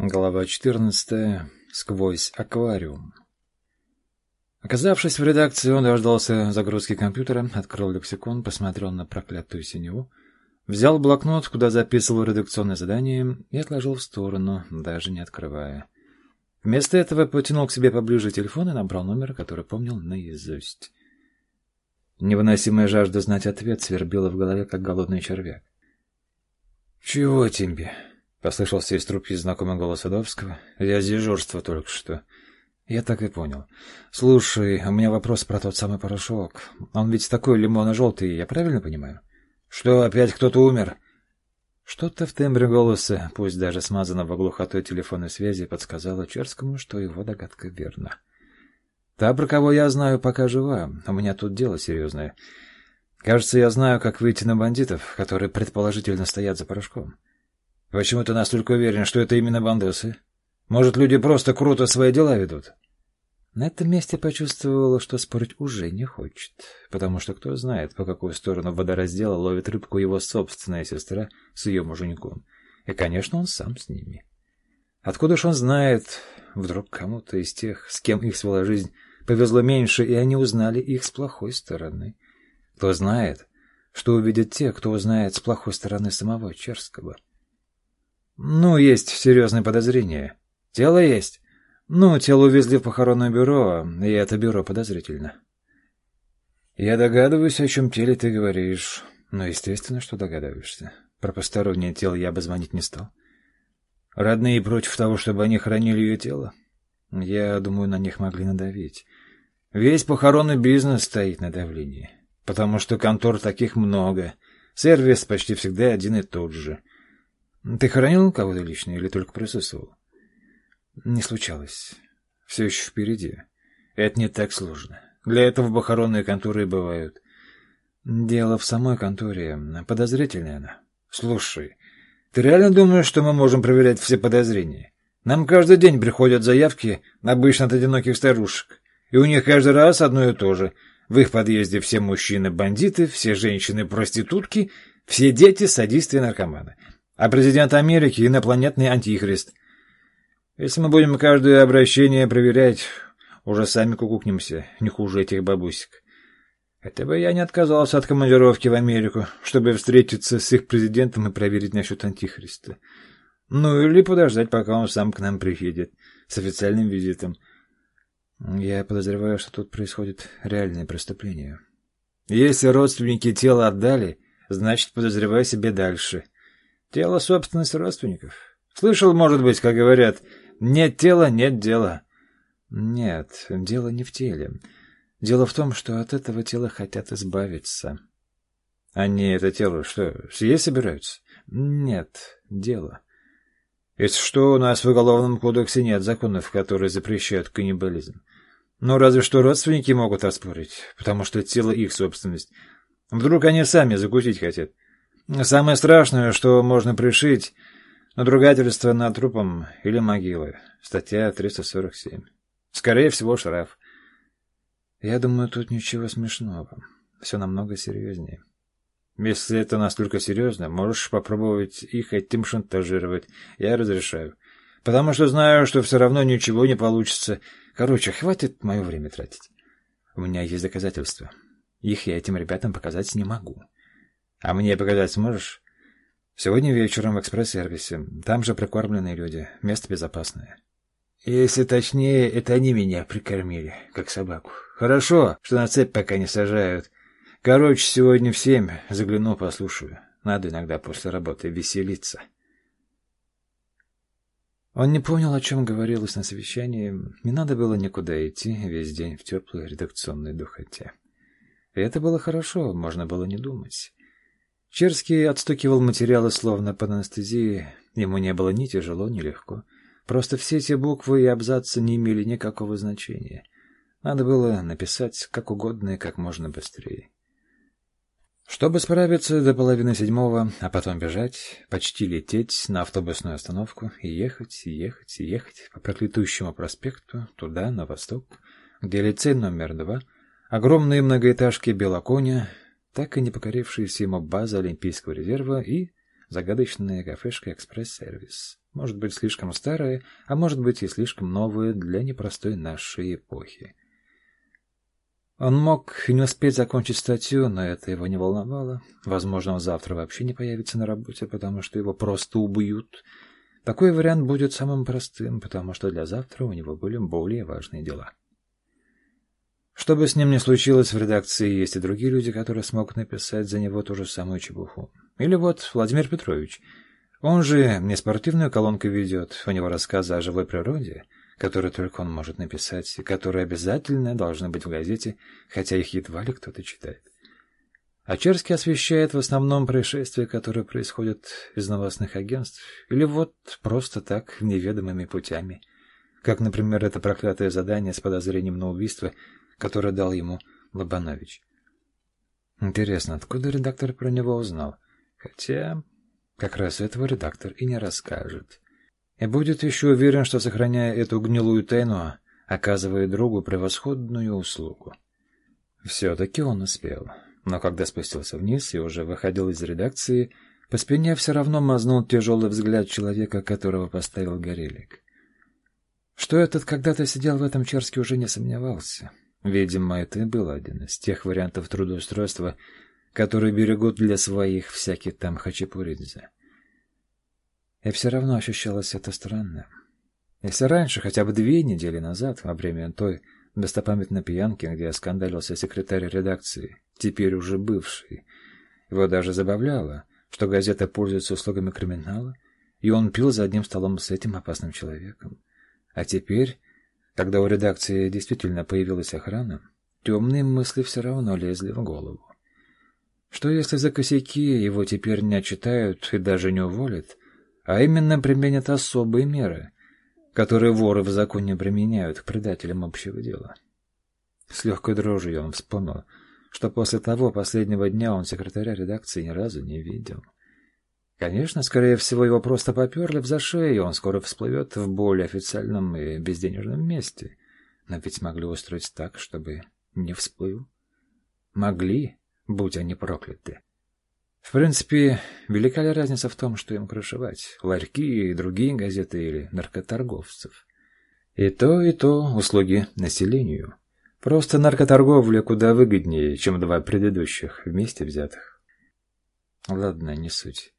Глава 14. Сквозь аквариум. Оказавшись в редакции, он дождался загрузки компьютера, открыл лексикон, посмотрел на проклятую синеву, взял блокнот, куда записывал редакционное задание, и отложил в сторону, даже не открывая. Вместо этого потянул к себе поближе телефон и набрал номер, который помнил наизусть. Невыносимая жажда знать ответ свербила в голове, как голодный червяк. «Чего тебе?» — послышался из трубки знакомый голос Адовского. «Я с только что». «Я так и понял. Слушай, у меня вопрос про тот самый порошок. Он ведь такой лимонно-желтый, я правильно понимаю?» «Что, опять кто-то умер?» Что-то в тембре голоса, пусть даже смазанного глухотой телефонной связи, подсказало Черскому, что его догадка верна. «Та, про кого я знаю, пока жива. У меня тут дело серьезное. Кажется, я знаю, как выйти на бандитов, которые предположительно стоят за порошком». Почему ты настолько уверен, что это именно бандосы? Может, люди просто круто свои дела ведут? На этом месте почувствовала, что спорить уже не хочет, потому что кто знает, по какую сторону водораздела ловит рыбку его собственная сестра с ее муженьком. И, конечно, он сам с ними. Откуда ж он знает, вдруг кому-то из тех, с кем их свела жизнь, повезло меньше, и они узнали их с плохой стороны. Кто знает, что увидят те, кто узнает с плохой стороны самого Черского. — ну, есть серьезные подозрения. Тело есть. Ну, тело увезли в похоронное бюро, и это бюро подозрительно. Я догадываюсь, о чем теле ты говоришь. Но естественно, что догадываешься. Про постороннее тело я бы звонить не стал. Родные против того, чтобы они хранили ее тело? Я думаю, на них могли надавить. Весь похоронный бизнес стоит на давлении. Потому что контор таких много. Сервис почти всегда один и тот же. Ты хоронил кого-то лично или только присутствовал? Не случалось. Все еще впереди. Это не так сложно. Для этого похоронные конторы бывают. Дело в самой конторе. Подозрительная она. Слушай, ты реально думаешь, что мы можем проверять все подозрения? Нам каждый день приходят заявки, обычно от одиноких старушек. И у них каждый раз одно и то же. В их подъезде все мужчины-бандиты, все женщины-проститутки, все дети садисты и наркоманы а президент Америки — инопланетный антихрист. Если мы будем каждое обращение проверять, уже сами кукукнемся, не хуже этих бабусек. Это бы я не отказался от командировки в Америку, чтобы встретиться с их президентом и проверить насчет антихриста. Ну или подождать, пока он сам к нам приедет с официальным визитом. Я подозреваю, что тут происходит реальное преступление. Если родственники тела отдали, значит, подозревай себе дальше — Тело — собственность родственников. Слышал, может быть, как говорят, нет тела — нет дела. Нет, дело не в теле. Дело в том, что от этого тела хотят избавиться. Они это тело что, съесть собираются? Нет, дело. Ведь что у нас в Уголовном кодексе нет законов, которые запрещают каннибализм. Ну, разве что родственники могут оспорить, потому что тело их собственность. Вдруг они сами закусить хотят. Самое страшное, что можно пришить надругательство над трупом или могилой. Статья 347. Скорее всего, штраф. Я думаю, тут ничего смешного. Все намного серьезнее. Если это настолько серьезно, можешь попробовать их этим шантажировать. Я разрешаю. Потому что знаю, что все равно ничего не получится. Короче, хватит мое время тратить. У меня есть доказательства. Их я этим ребятам показать не могу. А мне показать сможешь? Сегодня вечером в экспресс-сервисе. Там же прикормленные люди. Место безопасное. Если точнее, это они меня прикормили, как собаку. Хорошо, что на цепь пока не сажают. Короче, сегодня в семь загляну, послушаю. Надо иногда после работы веселиться. Он не понял, о чем говорилось на совещании. Не надо было никуда идти весь день в теплой редакционной духоте. И это было хорошо, можно было не думать. Черский отстукивал материалы словно под анестезией. Ему не было ни тяжело, ни легко. Просто все эти буквы и абзацы не имели никакого значения. Надо было написать как угодно и как можно быстрее. Чтобы справиться до половины седьмого, а потом бежать, почти лететь на автобусную остановку и ехать, и ехать, и ехать по проклятущему проспекту туда, на восток, где лицей номер два, огромные многоэтажки Белоконя, так и не покорившаяся ему база Олимпийского резерва и загадочная кафешка «Экспресс-сервис». может быть, слишком старое, а может быть и слишком новое для непростой нашей эпохи. Он мог не успеть закончить статью, но это его не волновало. Возможно, он завтра вообще не появится на работе, потому что его просто убьют. Такой вариант будет самым простым, потому что для завтра у него были более важные дела. Что бы с ним ни случилось, в редакции есть и другие люди, которые смогут написать за него ту же самую чепуху. Или вот Владимир Петрович. Он же не спортивную колонку ведет, у него рассказы о живой природе, которые только он может написать, и которые обязательно должны быть в газете, хотя их едва ли кто-то читает. А Черский освещает в основном происшествия, которые происходят из новостных агентств, или вот просто так, неведомыми путями. Как, например, это проклятое задание с подозрением на убийство — который дал ему Лобанович. Интересно, откуда редактор про него узнал? Хотя, как раз этого редактор и не расскажет. И будет еще уверен, что, сохраняя эту гнилую тайну, оказывает другу превосходную услугу. Все-таки он успел. Но когда спустился вниз и уже выходил из редакции, по спине все равно мазнул тяжелый взгляд человека, которого поставил Горелик. Что этот когда-то сидел в этом Черске, уже не сомневался. Видимо, это и был один из тех вариантов трудоустройства, которые берегут для своих всяких там хачапуридзе. И все равно ощущалось это странно. Если раньше, хотя бы две недели назад, во время той достопамятной пьянки, где оскандалился секретарь редакции, теперь уже бывший, его даже забавляло, что газета пользуется услугами криминала, и он пил за одним столом с этим опасным человеком. А теперь когда у редакции действительно появилась охрана, темные мысли все равно лезли в голову. Что если за косяки его теперь не отчитают и даже не уволят, а именно применят особые меры, которые воры в законе применяют к предателям общего дела? С легкой дрожью он вспомнил, что после того последнего дня он секретаря редакции ни разу не видел. Конечно, скорее всего, его просто поперли в зашей, и он скоро всплывет в более официальном и безденежном месте. Но ведь могли устроить так, чтобы не всплыл. Могли, будь они прокляты. В принципе, велика ли разница в том, что им крышевать? Ларьки и другие газеты или наркоторговцев? И то, и то услуги населению. Просто наркоторговля куда выгоднее, чем два предыдущих вместе взятых. Ладно, не суть.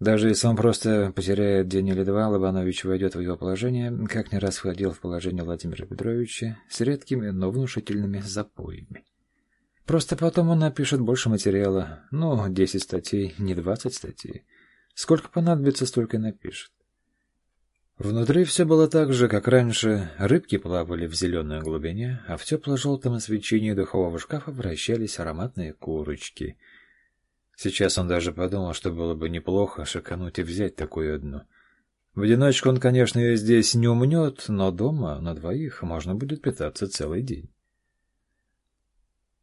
Даже если он просто потеряет день или два, Лобанович войдет в его положение, как не раз входил в положение Владимира Петровича, с редкими, но внушительными запоями. Просто потом он напишет больше материала, ну, 10 статей, не 20 статей. Сколько понадобится, столько и напишет. Внутри все было так же, как раньше. Рыбки плавали в зеленой глубине, а в тепло-желтом свечении духового шкафа вращались ароматные курочки — Сейчас он даже подумал, что было бы неплохо шикануть и взять такую одну. В одиночку он, конечно, ее здесь не умнет, но дома на двоих можно будет питаться целый день.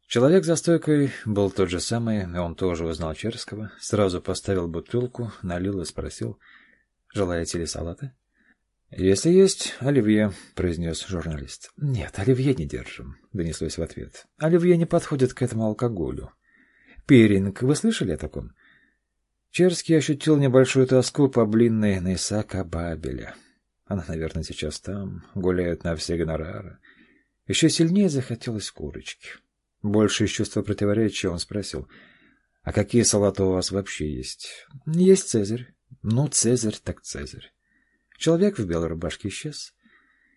Человек за стойкой был тот же самый, и он тоже узнал Черского. Сразу поставил бутылку, налил и спросил, «Желаете ли салата?» «Если есть, оливье», — произнес журналист. «Нет, оливье не держим», — донеслось в ответ. «Оливье не подходит к этому алкоголю. Перинг. Вы слышали о таком? Черский ощутил небольшую тоску по блинной на Исаака Бабеля. Она, наверное, сейчас там, гуляет на все гонорары. Еще сильнее захотелось курочки. Больше из чувства противоречия он спросил, «А какие салаты у вас вообще есть?» «Есть Цезарь». «Ну, Цезарь так Цезарь». Человек в белой рубашке исчез.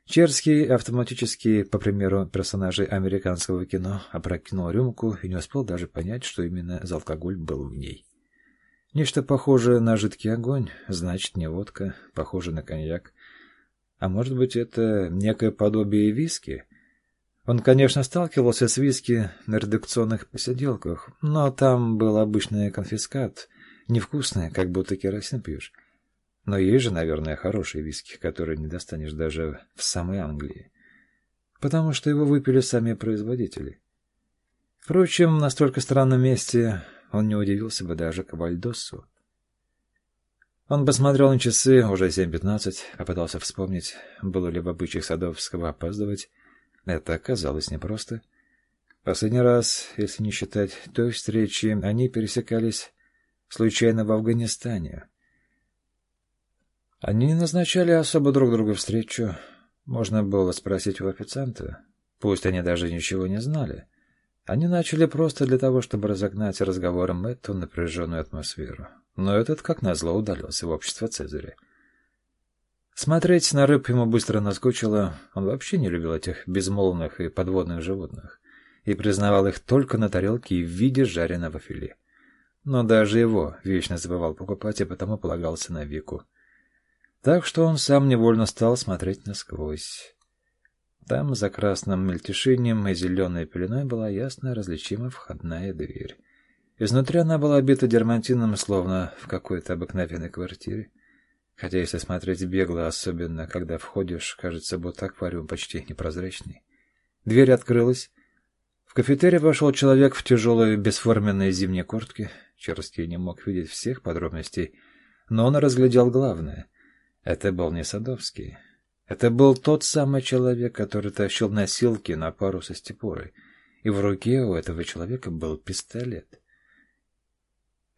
Черский автоматически, по примеру персонажей американского кино, опрокинул рюмку и не успел даже понять, что именно за алкоголь был в ней. Нечто похожее на жидкий огонь, значит, не водка, похоже на коньяк. А может быть, это некое подобие виски? Он, конечно, сталкивался с виски на редакционных посиделках, но там был обычный конфискат, невкусный, как будто керосин пьешь. Но есть же, наверное, хорошие виски, которые не достанешь даже в самой Англии. Потому что его выпили сами производители. Впрочем, на столько странном месте он не удивился бы даже Кабальдосу. Он посмотрел на часы, уже 7.15, попытался вспомнить, было ли в обычаях Садовского опаздывать. Это оказалось непросто. Последний раз, если не считать той встречи, они пересекались случайно в Афганистане. Они не назначали особо друг другу встречу. Можно было спросить у официанта. Пусть они даже ничего не знали. Они начали просто для того, чтобы разогнать разговором эту напряженную атмосферу. Но этот, как назло, удалился в общество Цезаря. Смотреть на рыб ему быстро наскучило. Он вообще не любил этих безмолвных и подводных животных и признавал их только на тарелке и в виде жареного филе. Но даже его вечно забывал покупать и потому полагался на Вику. Так что он сам невольно стал смотреть насквозь. Там, за красным мельтешением и зеленой пеленой, была ясно различима входная дверь. Изнутри она была обита дермантином, словно в какой-то обыкновенной квартире. Хотя, если смотреть бегло, особенно когда входишь, кажется, будто аквариум почти непрозрачный. Дверь открылась. В кафетерий вошел человек в тяжелой бесформенной зимней куртке. Черский не мог видеть всех подробностей, но он разглядел главное. Это был не Садовский. Это был тот самый человек, который тащил носилки на пару со Степорой, и в руке у этого человека был пистолет.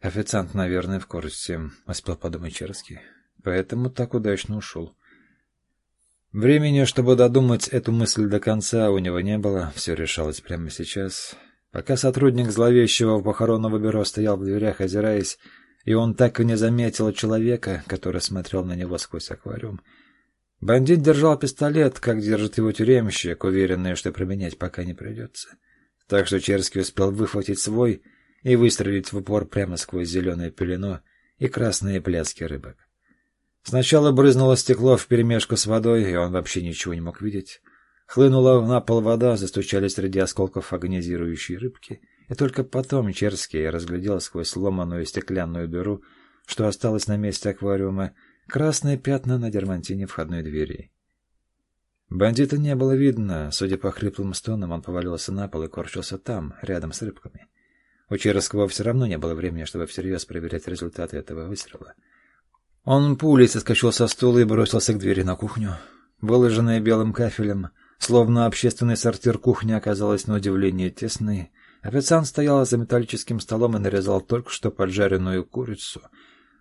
Официант, наверное, в курсе, успел подумать Черский, поэтому так удачно ушел. Времени, чтобы додумать эту мысль до конца, у него не было, все решалось прямо сейчас. Пока сотрудник зловещего похоронного бюро стоял в дверях, озираясь, и он так и не заметил человека, который смотрел на него сквозь аквариум, Бандит держал пистолет, как держит его тюремщик, уверенный, что применять пока не придется. Так что Черский успел выхватить свой и выстрелить в упор прямо сквозь зеленое пелену и красные пляски рыбок. Сначала брызнуло стекло вперемешку с водой, и он вообще ничего не мог видеть. Хлынула на пол вода, застучали среди осколков агонизирующие рыбки, и только потом Черский разглядел сквозь сломанную стеклянную дыру, что осталось на месте аквариума, Красные пятна на дермантине входной двери. Бандита не было видно. Судя по хриплым стонам, он повалился на пол и корчился там, рядом с рыбками. У Черского все равно не было времени, чтобы всерьез проверять результаты этого выстрела. Он пулей соскочил со стула и бросился к двери на кухню. Выложенная белым кафелем, словно общественный сортир кухни оказалась на удивление тесной. Официант стоял за металлическим столом и нарезал только что поджаренную курицу —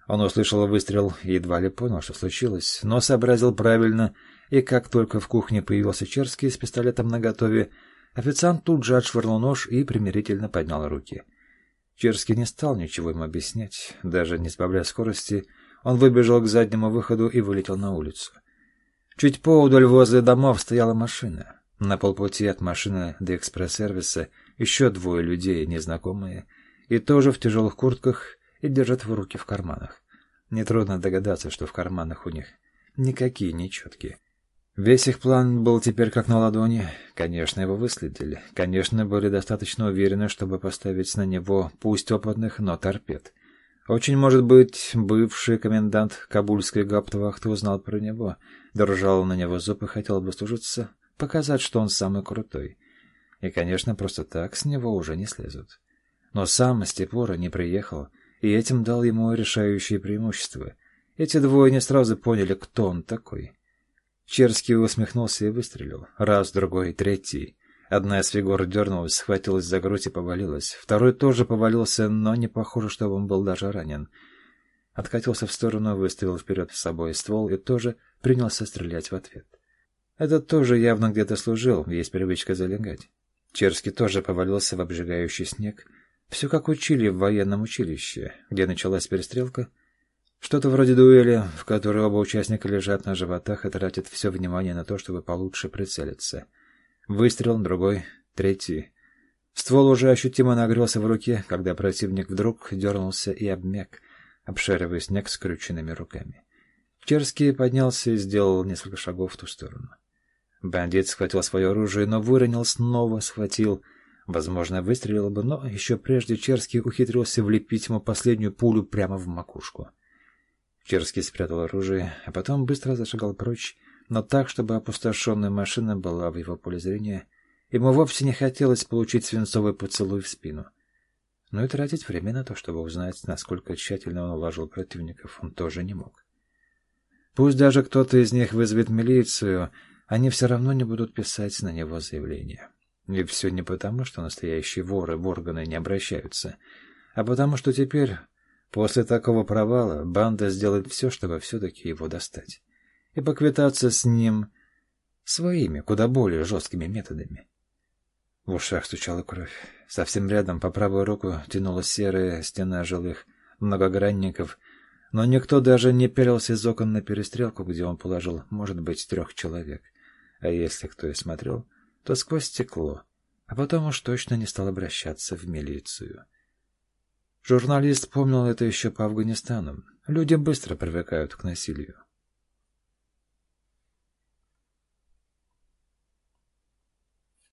он услышал выстрел и едва ли понял, что случилось, но сообразил правильно, и как только в кухне появился Черский с пистолетом наготове, официант тут же отшвырнул нож и примирительно поднял руки. Черский не стал ничего ему объяснять, даже не сбавляя скорости, он выбежал к заднему выходу и вылетел на улицу. Чуть поудаль возле домов стояла машина. На полпути от машины до экспресс-сервиса еще двое людей, незнакомые, и тоже в тяжелых куртках и держат в руки в карманах. Нетрудно догадаться, что в карманах у них никакие не четкие. Весь их план был теперь как на ладони. Конечно, его выследили. Конечно, были достаточно уверены, чтобы поставить на него, пусть опытных, но торпед. Очень может быть, бывший комендант Кабульской гауптвахты узнал про него, держал на него зуб и хотел бы служиться, показать, что он самый крутой. И, конечно, просто так с него уже не слезут. Но сам Степора не приехал, и этим дал ему решающее преимущество. Эти двое не сразу поняли, кто он такой. Черский усмехнулся и выстрелил. Раз, другой, третий. Одна из фигур дернулась, схватилась за грудь и повалилась. Второй тоже повалился, но не похоже, что он был даже ранен. Откатился в сторону, выставил вперед с собой ствол и тоже принялся стрелять в ответ. Этот тоже явно где-то служил, есть привычка залегать. Черский тоже повалился в обжигающий снег, все как учили в военном училище, где началась перестрелка. Что-то вроде дуэли, в которой оба участника лежат на животах и тратят все внимание на то, чтобы получше прицелиться. Выстрел, другой, третий. Ствол уже ощутимо нагрелся в руке, когда противник вдруг дернулся и обмяк, обшаривая снег скрюченными руками. Черский поднялся и сделал несколько шагов в ту сторону. Бандит схватил свое оружие, но выронил, снова схватил — Возможно, выстрелил бы, но еще прежде Черский ухитрился влепить ему последнюю пулю прямо в макушку. Черский спрятал оружие, а потом быстро зашагал прочь, но так, чтобы опустошенная машина была в его поле зрения. Ему вовсе не хотелось получить свинцовый поцелуй в спину. Но и тратить время на то, чтобы узнать, насколько тщательно он уложил противников, он тоже не мог. Пусть даже кто-то из них вызовет милицию, они все равно не будут писать на него заявление. И все не потому, что настоящие воры в органы не обращаются, а потому что теперь После такого провала банда сделает все, чтобы все-таки его достать. И поквитаться с ним своими, куда более жесткими методами. В ушах стучала кровь. Совсем рядом, по правую руку, тянулась серая стена жилых многогранников, но никто даже не пялился из окон на перестрелку, где он положил, может быть, трех человек. А если кто и смотрел, то сквозь стекло, а потом уж точно не стал обращаться в милицию. Журналист помнил это еще по Афганистану. Люди быстро привыкают к насилию.